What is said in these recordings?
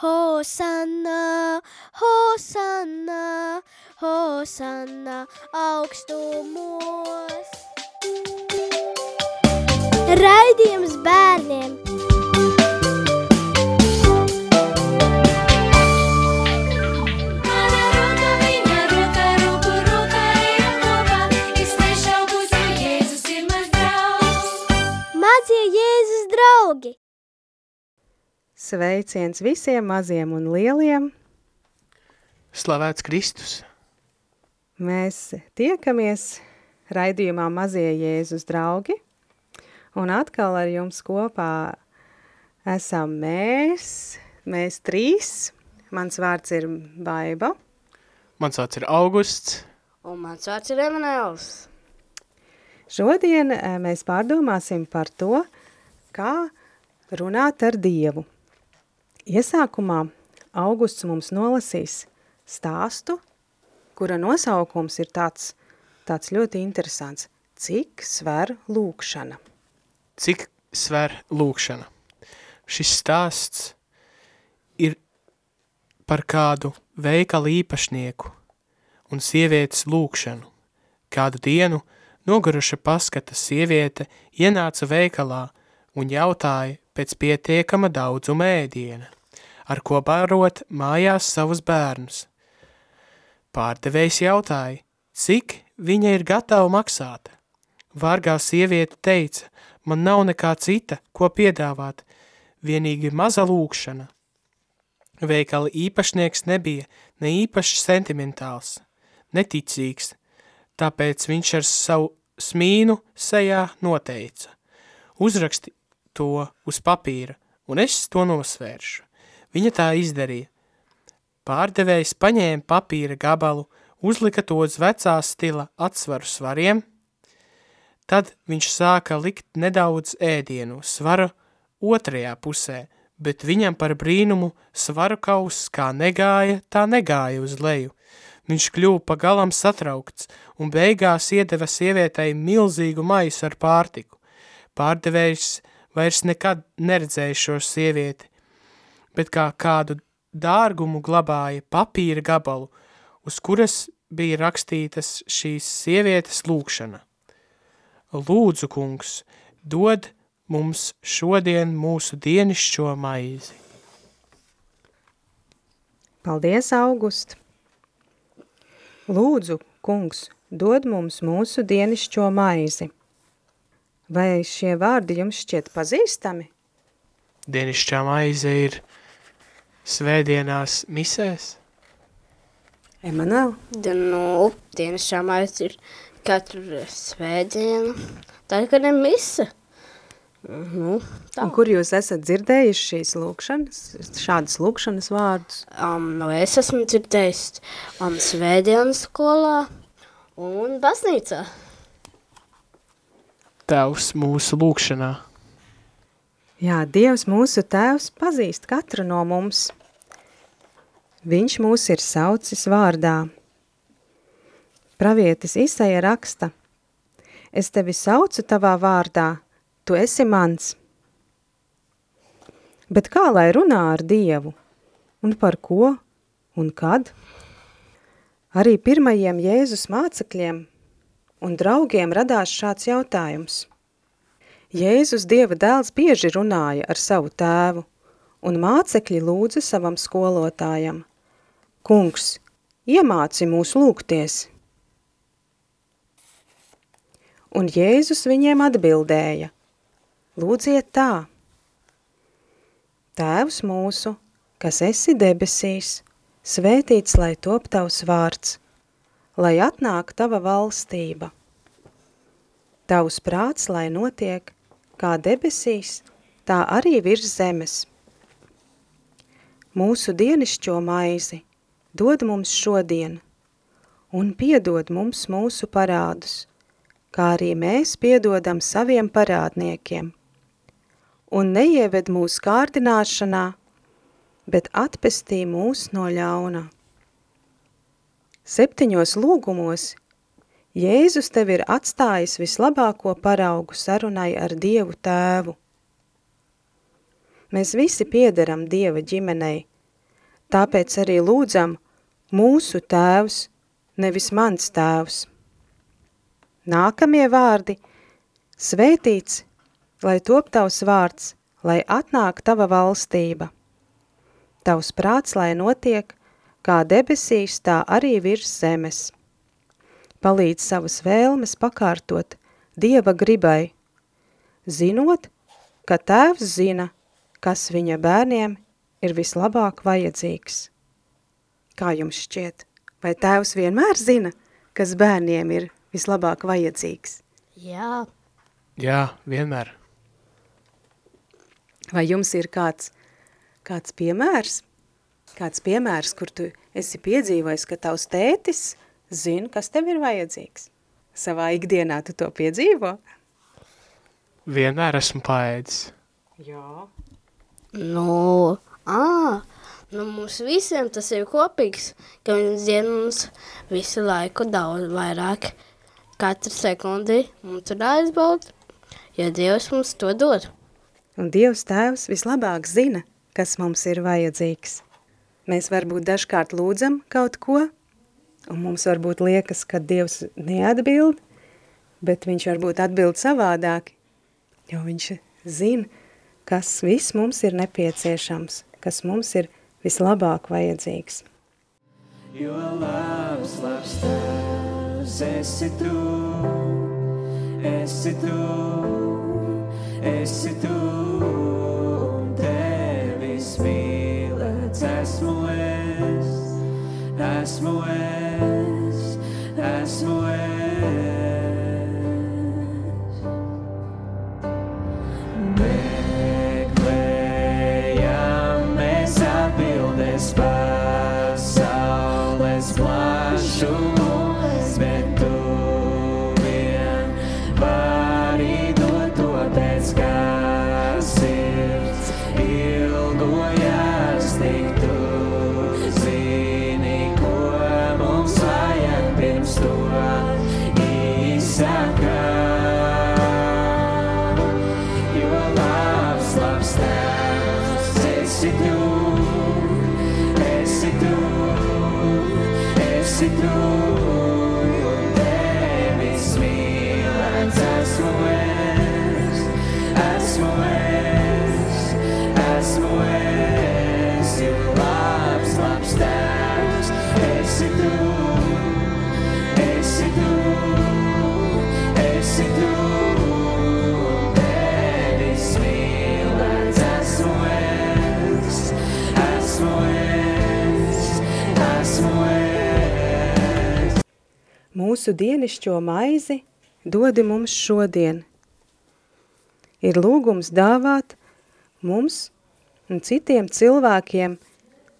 Hosanna, Hosanna, Hosanna augstumos. Raidījums bērniem! Sveiciens visiem maziem un lieliem! Slavēts Kristus! Mēs tiekamies raidījumā Mazie Jēzus draugi, un atkal ar jums kopā esam mēs, mēs trīs. Mans vārds ir Baiba. Mans vārds ir Augusts. Un mans vārds ir Emanuels. Šodien eh, mēs pārdomāsim par to, kā runāt ar Dievu. Iesākumā Augusts mums nolasīs stāstu, kura nosaukums ir tāds, tāds ļoti interesants. Cik sver lūkšana? Cik sver lūkšana? Šis stāsts ir par kādu veikalu īpašnieku un sievietes lūkšanu. Kādu dienu noguruša paskata sieviete ienāca veikalā un jautāja pēc pietiekama daudzuma ēdiena, ar ko barot mājās savus bērnus. Pārdevējs jautāja, cik viņa ir gatava maksāt. Vārgā sieviete teica, man nav nekā cita, ko piedāvāt, vienīgi maza lūkšana. Veikala īpašnieks nebija ne īpaši sentimentāls, neticīgs, tāpēc viņš ar savu smīnu sejā noteica. Uzraksti to uz papīra, un es to nosvēršu. Viņa tā izdarīja. Pārdevējs paņēma papīra gabalu, uzlika to uz vecā stila atsvaru svariem, tad viņš sāka likt nedaudz ēdienu svara otrajā pusē, bet viņam par brīnumu svaru kauss kā negāja, tā negāja uz leju. Viņš kļuva pa galam satraukts un beigās iedeva sievietei milzīgu maisu ar pārtiku. Pārdevējs vairs nekad neredzēja šo sievieti, bet kā kādu dārgumu glabāja papīra gabalu, uz kuras bija rakstītas šīs sievietes lūkšana. Lūdzu, kungs, dod mums šodien mūsu dienišķo maizi. Paldies, August! Lūdzu, kungs, dod mums mūsu dienišķo maizi. Vai šie vārdi jums šķiet pazīstami? Dienišķā maize ir svētdienās misēs. Emanuel? Da, nu, dienas šāmais ir katru svētdienu. Tā ir, kad ir mise. Nu, tā. Un kur jūs esat dzirdējuši šīs lūkšanas, šādas lūkšanas vārdus? Um, nu, es esmu dzirdējis um, svētdienas skolā un baznīcā. Tevs mūsu lūkšanā. Jā, Dievs mūsu tēvs pazīst katru no mums. Viņš mūs ir saucis vārdā. Pravietis Isaija raksta, es tevi saucu tavā vārdā, tu esi mans. Bet kā lai runā ar Dievu? Un par ko? Un kad? Arī pirmajiem Jēzus mācekļiem un draugiem radās šāds jautājums. Jēzus Dieva dēls bieži runāja ar savu tēvu, un mācekļi lūdza savam skolotājam. Kungs, iemāci mūs lūgties. Un Jēzus viņiem atbildēja, lūdziet tā. Tēvs mūsu, kas esi debesīs, svētīts lai top tavs vārds, lai atnāk tava valstība. Tavs prāts, lai notiek, kā debesīs, tā arī virs zemes. Mūsu dienišķo maizi dod mums šodien, un piedod mums mūsu parādus, kā arī mēs piedodam saviem parādniekiem. Un neieved mūsu kārdināšanā, bet atpestī mūs no ļauna. Septiņos lūgumos Jēzus tev ir atstājis vislabāko paraugu sarunai ar Dievu tēvu. Mēs visi piederam Dieva ģimenei, Tāpēc arī lūdzam mūsu tēvs, nevis mans tēvs. Nākamie vārdi – svētīts, lai top tavs vārds, lai atnāk tava valstība. Tavs prāts, lai notiek, kā debesīs, tā arī virs zemes. Palīdz savas vēlmes pakārtot Dieva gribai, zinot, ka tēvs zina, kas viņa bērniem ir vislabāk vajadzīgs. Kā jums šķiet? Vai tēvs vienmēr zina, kas bērniem ir vislabāk vajadzīgs? Jā, Jā, vienmēr. Vai jums ir kāds, kāds piemērs? Kāds piemērs, kur tu esi piedzīvojis, ka tavs tētis zina, kas tev ir vajadzīgs? Savā ikdienā tu to piedzīvo? Vienmēr esmu paēdis. Jā. nu, ā, nu mums visiem tas ir kopīgs, ka viņš zina mums visu laiku daudz vairāk. Katru sekundi mums tur aizbaud, ja Dievs mums to dod. Un Dievs tēvs vislabāk zina, kas mums ir vajadzīgs. Mēs varbūt dažkārt lūdzam kaut ko, un mums varbūt liekas, ka Dievs neatbild, bet viņš varbūt atbild savādāk, jo viņš zina, kas viss mums ir nepieciešams, kas mums ir vislabāk vajadzīgs. Jo labs, labs tēvs esi tu, esi tu, esi tu, un tevis mīlēts esmu es, esmu es, esmu es. Meklējam mēs atbildes pasaules plašumos, bet tu vien vari dot to pēc kā sirds ilgojas tik tu Mūsu dienišķo maizi dodi mums šodien. Ir lūgums dāvāt mums un citiem cilvēkiem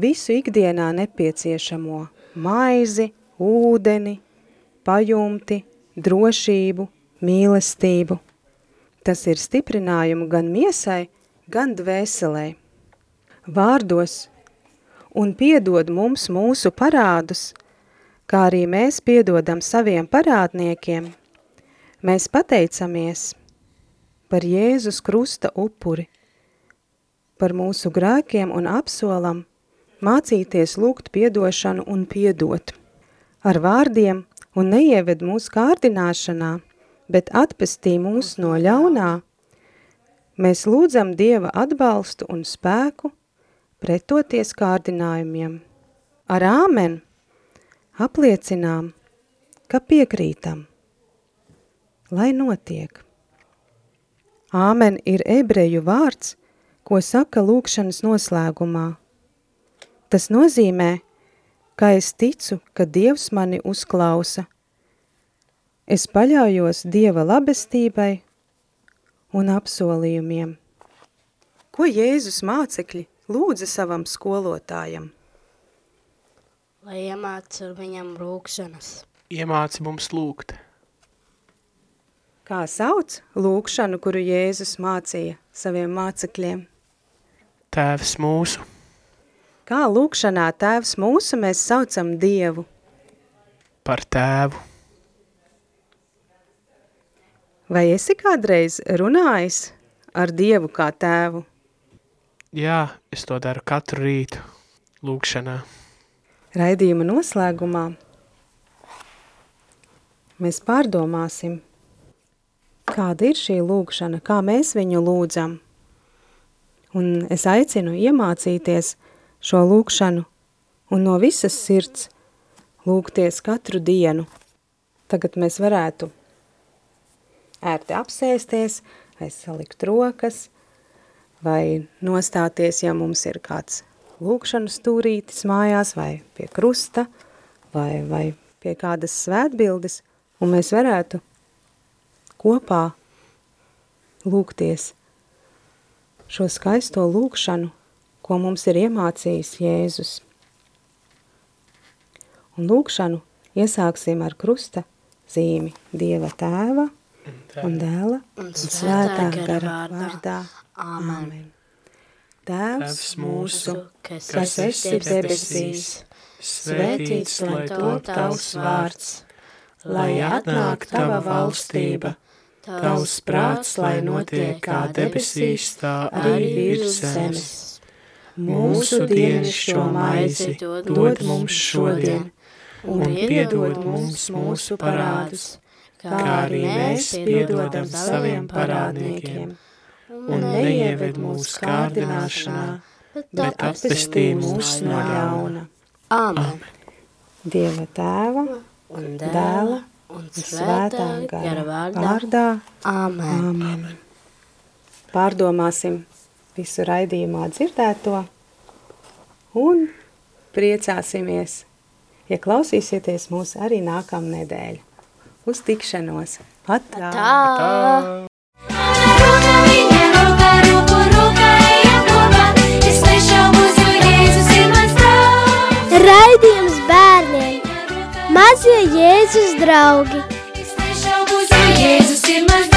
visu ikdienā nepieciešamo maizi, ūdeni, pajumti, drošību, mīlestību. Tas ir stiprinājumu gan miesai, gan dvēselē. Vārdos un piedod mums mūsu parādus, kā arī mēs piedodam saviem parādniekiem, mēs pateicamies par Jēzus krusta upuri, par mūsu grēkiem un apsolam mācīties lūgt piedošanu un piedot. Ar vārdiem un neieved mūsu kārdināšanā, bet atpestī mūs no ļaunā, mēs lūdzam Dieva atbalstu un spēku pretoties kārdinājumiem. Ar āmen apliecinām, ka piekrītam, lai notiek. Āmen ir ebreju vārds, ko saka lūkšanas noslēgumā. Tas nozīmē, ka es ticu, ka Dievs mani uzklausa. Es paļaujos Dieva labestībai un apsolījumiem. Ko Jēzus mācekļi lūdza savam skolotājam? Lai iemāca viņam rūkšanas. Iemāci mums lūgt. Kā sauc lūkšanu, kuru Jēzus mācīja saviem mācekļiem? Tēvs mūsu, Kā lūkšanā tēvs mūsu mēs saucam Dievu? par tēvu. Vai esi kādreiz runājis ar Dievu kā tēvu? Jā, es to daru katru rītu. lūkšanā. Raidījuma noslēgumā mēs pārdomāsim, kāda ir šī lūkšana, kā mēs viņu lūdzam. Un es aicinu iemācīties šo lūkšanu un no visas sirds lūgties katru dienu. Tagad mēs varētu ērti apsēsties, vai salikt rokas, vai nostāties, ja mums ir kāds lūkšanu stūrītis mājās, vai pie krusta, vai, vai pie kādas svētbildes, un mēs varētu kopā lūgties šo skaisto lūkšanu, ko mums ir iemācījis Jēzus. Un lūkšanu iesāksim ar krusta zīmi Dieva tēva un dēla un svētā gara vārdā. Āmen. Tēvs mūsu, kas esi debesīs, svētīts lai top tavs vārds, lai atnāk tava valstība, tavs prāts, lai notiek kā debesīs, tā arī virs zemes. Mūsu dienascho maizi dod mums šodien, un piedod mums mūsu parādus, kā arī mēs piedodam saviem parādniekiem, un neieved mūsu kārdināšanā, bet atpestī mūs no ļauna. Āmen. Dieva tēva, Un dēla un svētā gara vārdā. Āmen. Āmen. Pārdomāsim visu raidījumā dzirdēto un priecāsimies, ja klausīsieties mūs arī nākamā nedēļa. Uz tikšanos! Atā! Tā. Roka Jēzus draugi! Es nešaubos, jo Jēzus ir mans